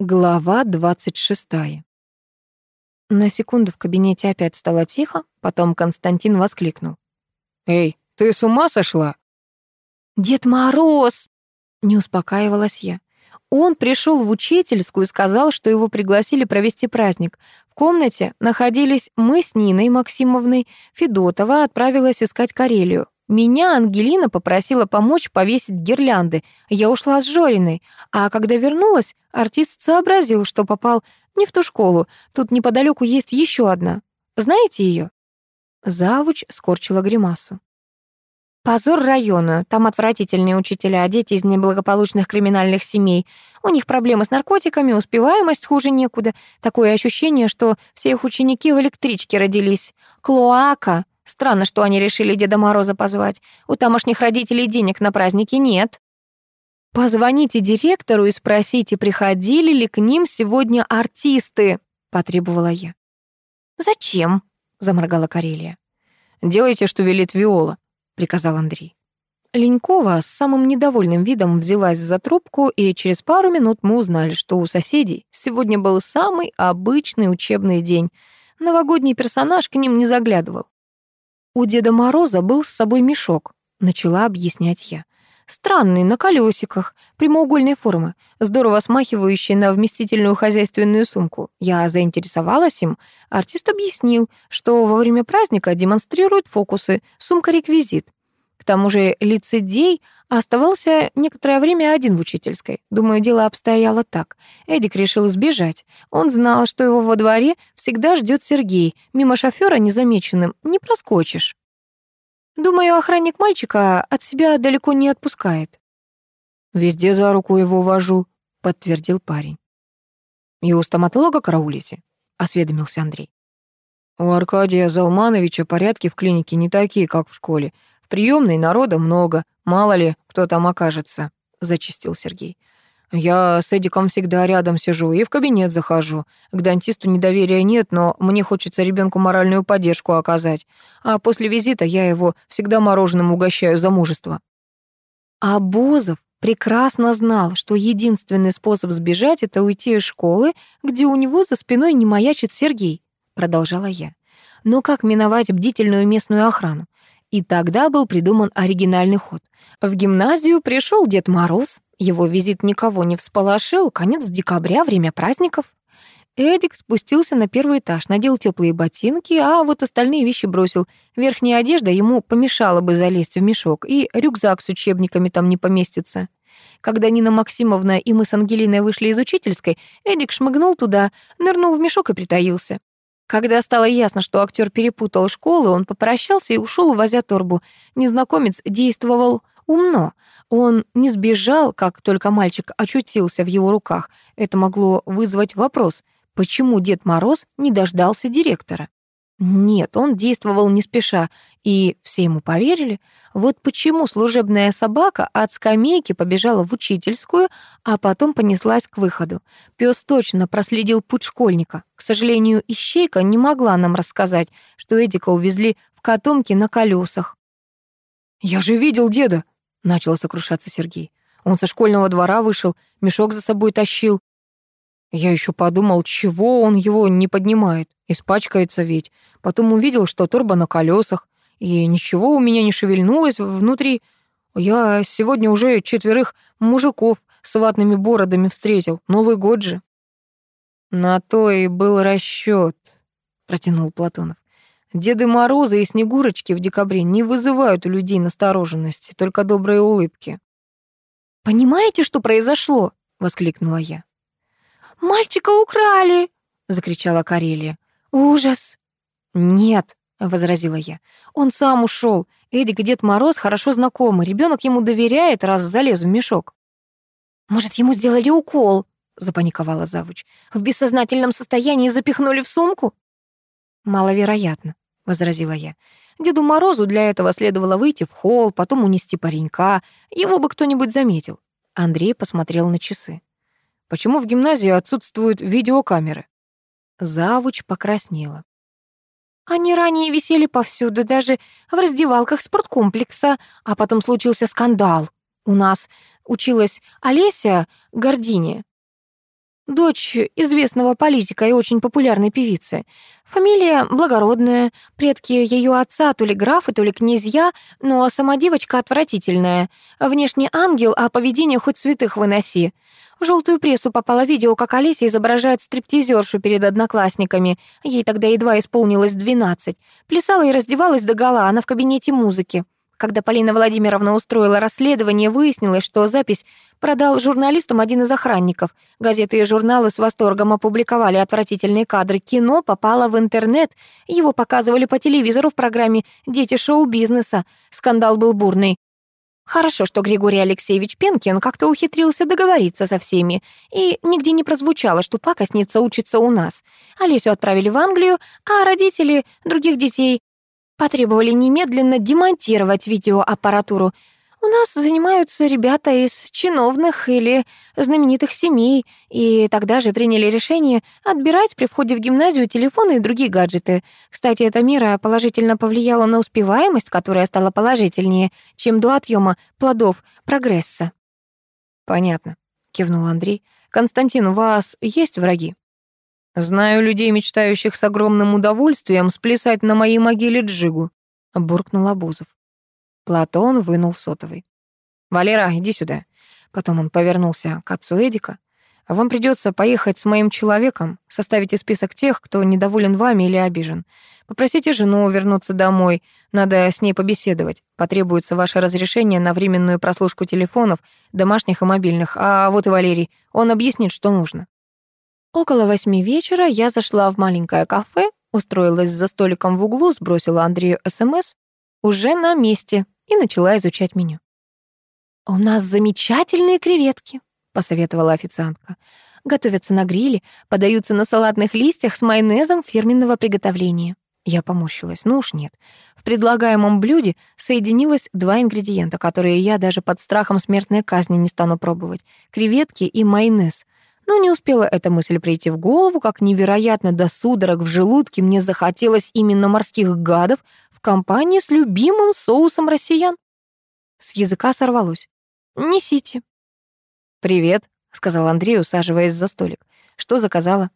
Глава 26. На секунду в кабинете опять стало тихо, потом Константин воскликнул. «Эй, ты с ума сошла?» «Дед Мороз!» — не успокаивалась я. Он пришел в учительскую и сказал, что его пригласили провести праздник. В комнате находились мы с Ниной Максимовной. Федотова отправилась искать Карелию. Меня Ангелина попросила помочь повесить гирлянды. Я ушла с Жориной, а когда вернулась, артист сообразил, что попал не в ту школу. Тут неподалеку есть еще одна. Знаете ее? Завуч скорчила гримасу. Позор району. Там отвратительные учителя, дети из неблагополучных криминальных семей. У них проблемы с наркотиками, успеваемость хуже некуда. Такое ощущение, что все их ученики в электричке родились. Клоака. Странно, что они решили Деда Мороза позвать. У тамошних родителей денег на праздники нет. «Позвоните директору и спросите, приходили ли к ним сегодня артисты», — потребовала я. «Зачем?» — заморгала Карелия. «Делайте, что велит Виола», — приказал Андрей. Ленькова с самым недовольным видом взялась за трубку, и через пару минут мы узнали, что у соседей сегодня был самый обычный учебный день. Новогодний персонаж к ним не заглядывал. У Деда Мороза был с собой мешок, начала объяснять я. Странный, на колесиках, прямоугольной формы, здорово смахивающий на вместительную хозяйственную сумку. Я заинтересовалась им. Артист объяснил, что во время праздника демонстрирует фокусы, сумка-реквизит. К тому же лицедей оставался некоторое время один в учительской. Думаю, дело обстояло так. Эдик решил сбежать. Он знал, что его во дворе всегда ждет Сергей. Мимо шофера незамеченным не проскочишь. Думаю, охранник мальчика от себя далеко не отпускает. «Везде за руку его вожу», — подтвердил парень. «И у стоматолога караулите?» — осведомился Андрей. «У Аркадия Залмановича порядки в клинике не такие, как в школе. Приемной народа много, мало ли, кто там окажется», — зачистил Сергей. Я с Эдиком всегда рядом сижу и в кабинет захожу. К дантисту недоверия нет, но мне хочется ребенку моральную поддержку оказать. А после визита я его всегда мороженым угощаю за мужество. А Бозов прекрасно знал, что единственный способ сбежать — это уйти из школы, где у него за спиной не маячит Сергей, продолжала я. Но как миновать бдительную местную охрану? И тогда был придуман оригинальный ход. В гимназию пришел Дед Мороз, его визит никого не всполошил, конец декабря, время праздников. Эдик спустился на первый этаж, надел теплые ботинки, а вот остальные вещи бросил. Верхняя одежда ему помешала бы залезть в мешок, и рюкзак с учебниками там не поместится. Когда Нина Максимовна и мы с Ангелиной вышли из учительской, Эдик шмыгнул туда, нырнул в мешок и притаился. Когда стало ясно, что актер перепутал школу, он попрощался и ушел, увозя торбу. Незнакомец действовал умно — он не сбежал, как только мальчик очутился в его руках. Это могло вызвать вопрос, почему Дед Мороз не дождался директора? Нет, он действовал не спеша, и все ему поверили. Вот почему служебная собака от скамейки побежала в учительскую, а потом понеслась к выходу. Пес точно проследил путь школьника. К сожалению, ищейка не могла нам рассказать, что Эдика увезли в котомке на колесах. «Я же видел деда!» — начал сокрушаться Сергей. Он со школьного двора вышел, мешок за собой тащил. Я еще подумал, чего он его не поднимает, испачкается ведь. Потом увидел, что торба на колесах, и ничего у меня не шевельнулось внутри. Я сегодня уже четверых мужиков с ватными бородами встретил. Новый год же. На то и был расчет, протянул Платонов. Деды Морозы и Снегурочки в декабре не вызывают у людей настороженности, только добрые улыбки. «Понимаете, что произошло?» — воскликнула я. «Мальчика украли!» — закричала Карелия. «Ужас!» «Нет!» — возразила я. «Он сам ушел. Эдик и Дед Мороз хорошо знакомы. Ребенок ему доверяет, раз залез в мешок». «Может, ему сделали укол?» — запаниковала завуч. «В бессознательном состоянии запихнули в сумку?» «Маловероятно», — возразила я. «Деду Морозу для этого следовало выйти в холл, потом унести паренька. Его бы кто-нибудь заметил». Андрей посмотрел на часы. «Почему в гимназии отсутствуют видеокамеры?» Завуч покраснела. Они ранее висели повсюду, даже в раздевалках спорткомплекса, а потом случился скандал. У нас училась Олеся Гордини. Дочь известного политика и очень популярной певицы. Фамилия благородная, предки ее отца то ли графы, то ли князья, но сама девочка отвратительная. Внешний ангел, а поведение хоть святых выноси. В желтую прессу попало видео, как Олеся изображает стриптизершу перед одноклассниками. Ей тогда едва исполнилось 12. Плясала и раздевалась догола, она в кабинете музыки. Когда Полина Владимировна устроила расследование, выяснилось, что запись продал журналистам один из охранников. Газеты и журналы с восторгом опубликовали отвратительные кадры. Кино попало в интернет. Его показывали по телевизору в программе «Дети шоу-бизнеса». Скандал был бурный. Хорошо, что Григорий Алексеевич Пенкин как-то ухитрился договориться со всеми, и нигде не прозвучало, что пакостница учится у нас. Олесю отправили в Англию, а родители других детей Потребовали немедленно демонтировать видеоаппаратуру. У нас занимаются ребята из чиновных или знаменитых семей, и тогда же приняли решение отбирать при входе в гимназию телефоны и другие гаджеты. Кстати, эта мера положительно повлияла на успеваемость, которая стала положительнее, чем до отъема плодов прогресса. «Понятно», — кивнул Андрей. «Константин, у вас есть враги?» «Знаю людей, мечтающих с огромным удовольствием сплясать на моей могиле джигу», — буркнул Абузов. Платон вынул сотовый. «Валера, иди сюда». Потом он повернулся к отцу Эдика. «Вам придется поехать с моим человеком, составите список тех, кто недоволен вами или обижен. Попросите жену вернуться домой, надо с ней побеседовать. Потребуется ваше разрешение на временную прослушку телефонов, домашних и мобильных. А вот и Валерий, он объяснит, что нужно». Около восьми вечера я зашла в маленькое кафе, устроилась за столиком в углу, сбросила Андрею СМС «Уже на месте» и начала изучать меню. «У нас замечательные креветки», — посоветовала официантка. «Готовятся на гриле, подаются на салатных листьях с майонезом фирменного приготовления». Я поморщилась. Ну уж нет. В предлагаемом блюде соединилось два ингредиента, которые я даже под страхом смертной казни не стану пробовать. Креветки и майонез. Но не успела эта мысль прийти в голову, как невероятно до судорог в желудке мне захотелось именно морских гадов в компании с любимым соусом россиян. С языка сорвалось. «Несите». «Привет», — сказал Андрей, усаживаясь за столик. «Что заказала?»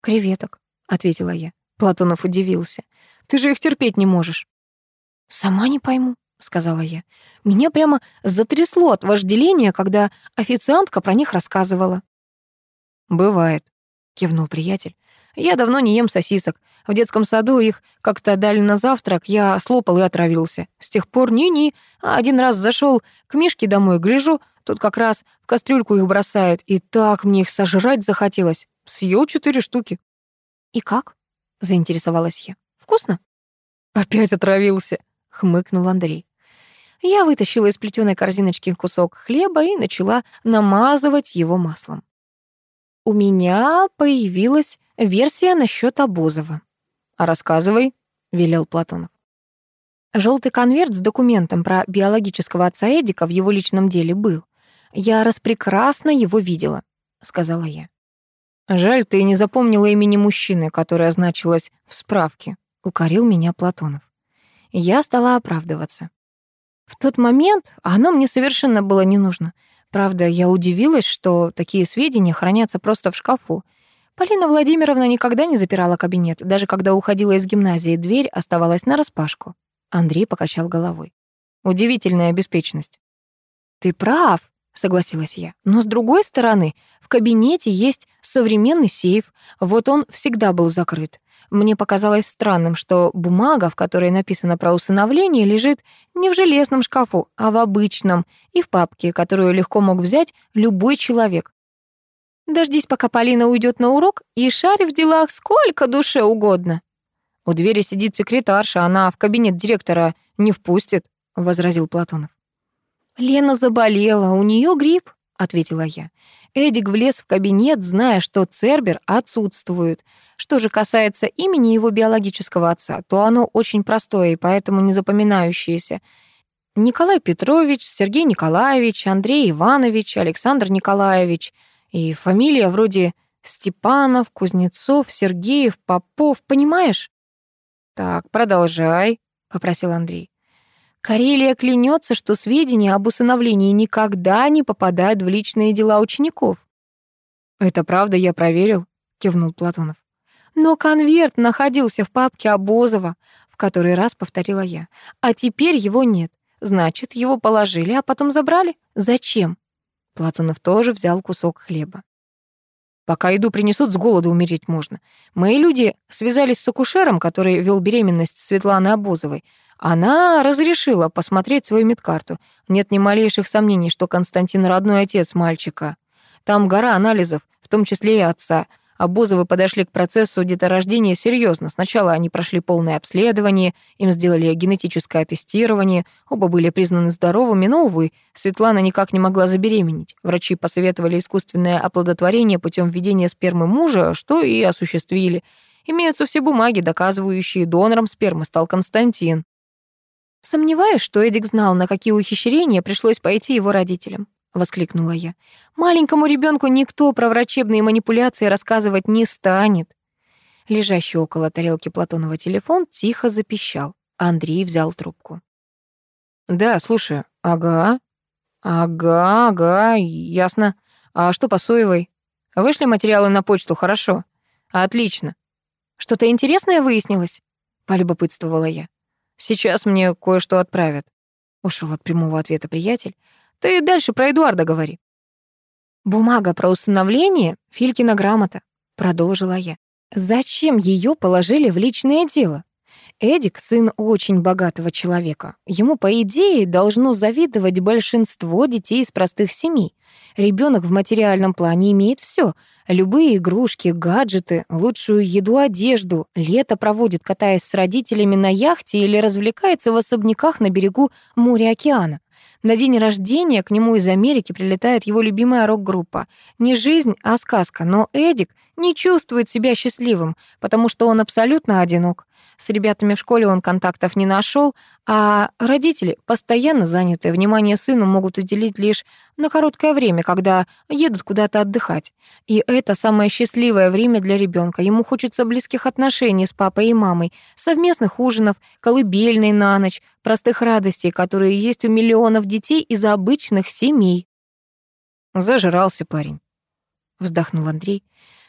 «Креветок», — ответила я. Платонов удивился. «Ты же их терпеть не можешь». «Сама не пойму», — сказала я. Меня прямо затрясло от вожделения, когда официантка про них рассказывала. «Бывает», — кивнул приятель. «Я давно не ем сосисок. В детском саду их как-то дали на завтрак, я слопал и отравился. С тех пор ни-ни. Один раз зашел к Мишке домой, гляжу, тут как раз в кастрюльку их бросает, и так мне их сожрать захотелось. Съел четыре штуки». «И как?» — заинтересовалась я. «Вкусно?» «Опять отравился», — хмыкнул Андрей. Я вытащила из плетеной корзиночки кусок хлеба и начала намазывать его маслом у меня появилась версия насчет Обозова. «А рассказывай», — велел Платонов. Желтый конверт с документом про биологического отца Эдика в его личном деле был. Я распрекрасно его видела, сказала я. Жаль, ты не запомнила имени мужчины, которое значилось в справке, укорил меня Платонов. Я стала оправдываться. В тот момент оно мне совершенно было не нужно. Правда, я удивилась, что такие сведения хранятся просто в шкафу. Полина Владимировна никогда не запирала кабинет, даже когда уходила из гимназии, дверь оставалась нараспашку. Андрей покачал головой. Удивительная беспечность. Ты прав, согласилась я. Но с другой стороны, в кабинете есть современный сейф. Вот он всегда был закрыт. Мне показалось странным, что бумага, в которой написано про усыновление, лежит не в железном шкафу, а в обычном и в папке, которую легко мог взять любой человек. Дождись, пока Полина уйдет на урок, и шарь в делах сколько душе угодно. У двери сидит секретарша, она в кабинет директора не впустит, возразил Платонов. Лена заболела, у нее грипп, ответила я. Эдик влез в кабинет, зная, что Цербер отсутствует. Что же касается имени его биологического отца, то оно очень простое и поэтому не запоминающееся. Николай Петрович, Сергей Николаевич, Андрей Иванович, Александр Николаевич. И фамилия вроде Степанов, Кузнецов, Сергеев, Попов, понимаешь? «Так, продолжай», — попросил Андрей. Карелия клянется, что сведения об усыновлении никогда не попадают в личные дела учеников. «Это правда, я проверил», — кивнул Платонов. «Но конверт находился в папке Обозова», — в который раз повторила я. «А теперь его нет. Значит, его положили, а потом забрали? Зачем?» Платонов тоже взял кусок хлеба. Пока еду принесут, с голоду умереть можно. Мои люди связались с акушером, который вел беременность Светланы Обозовой. Она разрешила посмотреть свою медкарту. Нет ни малейших сомнений, что Константин родной отец мальчика. Там гора анализов, в том числе и отца — Обозовы подошли к процессу деторождения серьезно. Сначала они прошли полное обследование, им сделали генетическое тестирование, оба были признаны здоровыми, но, увы, Светлана никак не могла забеременеть. Врачи посоветовали искусственное оплодотворение путем введения спермы мужа, что и осуществили. Имеются все бумаги, доказывающие, донором спермы стал Константин. Сомневаюсь, что Эдик знал, на какие ухищрения пришлось пойти его родителям. — воскликнула я. «Маленькому ребенку никто про врачебные манипуляции рассказывать не станет». Лежащий около тарелки Платонова телефон тихо запищал. Андрей взял трубку. «Да, слушаю. Ага. Ага, ага, ясно. А что по Соевой? Вышли материалы на почту, хорошо. Отлично. Что-то интересное выяснилось?» — полюбопытствовала я. «Сейчас мне кое-что отправят». Ушел от прямого ответа приятель. Ты дальше про Эдуарда говори. Бумага про усыновление — Филькина грамота, продолжила я. Зачем ее положили в личное дело? Эдик — сын очень богатого человека. Ему, по идее, должно завидовать большинство детей из простых семей. Ребенок в материальном плане имеет все: Любые игрушки, гаджеты, лучшую еду, одежду. Лето проводит, катаясь с родителями на яхте или развлекается в особняках на берегу моря-океана. На день рождения к нему из Америки прилетает его любимая рок-группа. Не жизнь, а сказка, но Эдик не чувствует себя счастливым, потому что он абсолютно одинок. С ребятами в школе он контактов не нашел, а родители постоянно заняты, внимание сыну могут уделить лишь на короткое время, когда едут куда-то отдыхать. И это самое счастливое время для ребенка. Ему хочется близких отношений с папой и мамой, совместных ужинов, колыбельной на ночь, простых радостей, которые есть у миллионов детей из обычных семей. Зажрался парень, вздохнул Андрей.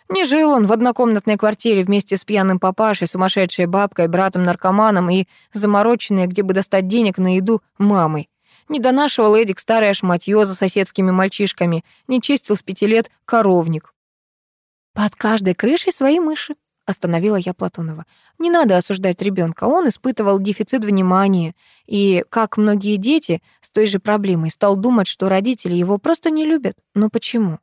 Не жил он в однокомнатной квартире вместе с пьяным папашей, сумасшедшей бабкой, братом-наркоманом и замороченной, где бы достать денег на еду, мамой. Не донашивал Эдик старое шматьё за соседскими мальчишками, не чистил с пяти лет коровник. «Под каждой крышей свои мыши», — остановила я Платонова. «Не надо осуждать ребенка, он испытывал дефицит внимания, и, как многие дети, с той же проблемой стал думать, что родители его просто не любят. Но почему?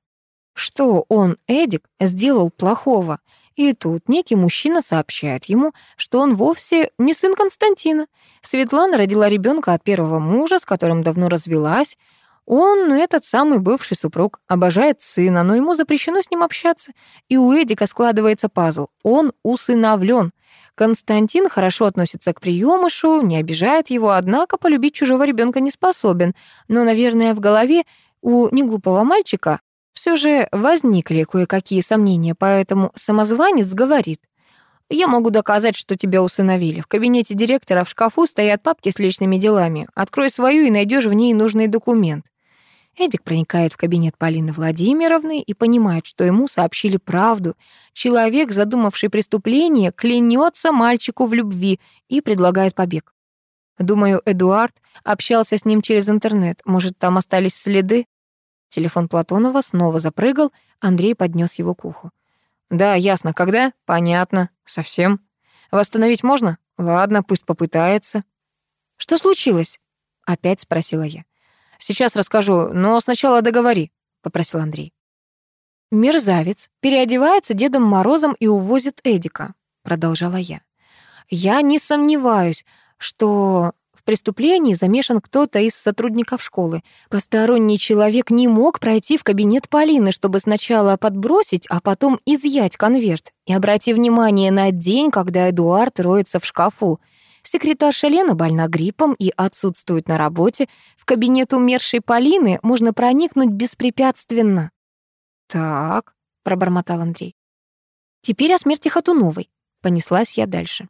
Что он, Эдик, сделал плохого? И тут некий мужчина сообщает ему, что он вовсе не сын Константина. Светлана родила ребенка от первого мужа, с которым давно развелась. Он, этот самый бывший супруг, обожает сына, но ему запрещено с ним общаться. И у Эдика складывается пазл. Он усыновлен. Константин хорошо относится к приемышу, не обижает его, однако полюбить чужого ребенка не способен. Но, наверное, в голове у неглупого мальчика все же возникли кое-какие сомнения, поэтому самозванец говорит. «Я могу доказать, что тебя усыновили. В кабинете директора в шкафу стоят папки с личными делами. Открой свою и найдешь в ней нужный документ». Эдик проникает в кабинет Полины Владимировны и понимает, что ему сообщили правду. Человек, задумавший преступление, клянется мальчику в любви и предлагает побег. Думаю, Эдуард общался с ним через интернет. Может, там остались следы? Телефон Платонова снова запрыгал, Андрей поднес его к уху. «Да, ясно. Когда? Понятно. Совсем. Восстановить можно? Ладно, пусть попытается». «Что случилось?» — опять спросила я. «Сейчас расскажу, но сначала договори», — попросил Андрей. «Мерзавец переодевается Дедом Морозом и увозит Эдика», — продолжала я. «Я не сомневаюсь, что в преступлении замешан кто-то из сотрудников школы. Посторонний человек не мог пройти в кабинет Полины, чтобы сначала подбросить, а потом изъять конверт. И обрати внимание на день, когда Эдуард роется в шкафу. Секретарша Лена больна гриппом и отсутствует на работе. В кабинет умершей Полины можно проникнуть беспрепятственно. «Так», — пробормотал Андрей. «Теперь о смерти Хатуновой», — понеслась я дальше.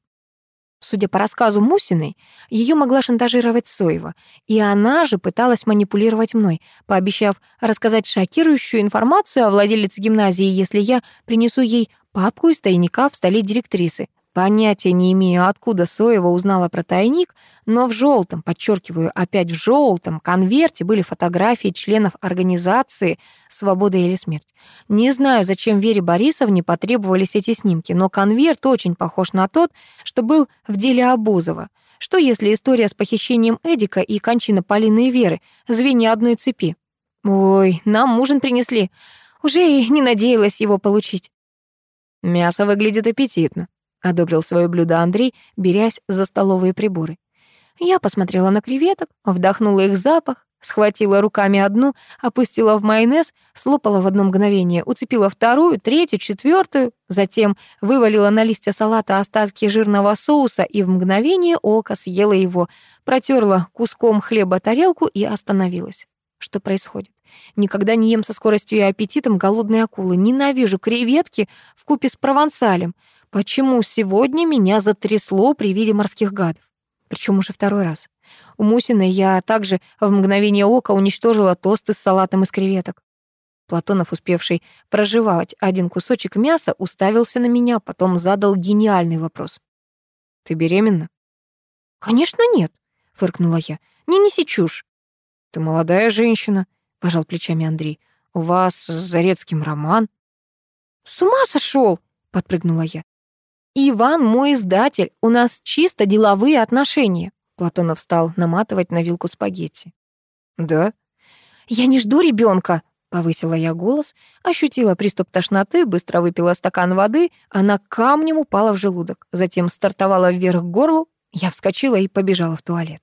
Судя по рассказу Мусиной, ее могла шантажировать Соева, и она же пыталась манипулировать мной, пообещав рассказать шокирующую информацию о владелице гимназии, если я принесу ей папку из тайника в столе директрисы. Понятия не имею, откуда Соева узнала про тайник, но в желтом, подчеркиваю, опять в желтом конверте были фотографии членов организации «Свобода или смерть». Не знаю, зачем Вере Борисовне потребовались эти снимки, но конверт очень похож на тот, что был в деле Абузова. Что если история с похищением Эдика и кончина Полины и Веры — звенья одной цепи? Ой, нам ужин принесли. Уже и не надеялась его получить. Мясо выглядит аппетитно, одобрил свое блюдо Андрей, берясь за столовые приборы. Я посмотрела на креветок, вдохнула их запах, схватила руками одну, опустила в майонез, слопала в одно мгновение, уцепила вторую, третью, четвертую, затем вывалила на листья салата остатки жирного соуса и в мгновение ока съела его, протерла куском хлеба тарелку и остановилась. Что происходит? Никогда не ем со скоростью и аппетитом голодной акулы. Ненавижу креветки в купе с провансалем. Почему сегодня меня затрясло при виде морских гадов? Причем уже второй раз. У Мусиной я также в мгновение ока уничтожила тосты с салатом из креветок. Платонов, успевший проживать один кусочек мяса, уставился на меня, потом задал гениальный вопрос. «Ты беременна?» «Конечно нет», — фыркнула я. «Не неси чушь». «Ты молодая женщина», — пожал плечами Андрей. «У вас с Зарецким роман». «С ума сошел!» — подпрыгнула я. «Иван мой издатель, у нас чисто деловые отношения». Платонов стал наматывать на вилку спагетти. «Да?» «Я не жду ребенка, повысила я голос, ощутила приступ тошноты, быстро выпила стакан воды, она камнем упала в желудок, затем стартовала вверх к горлу, я вскочила и побежала в туалет.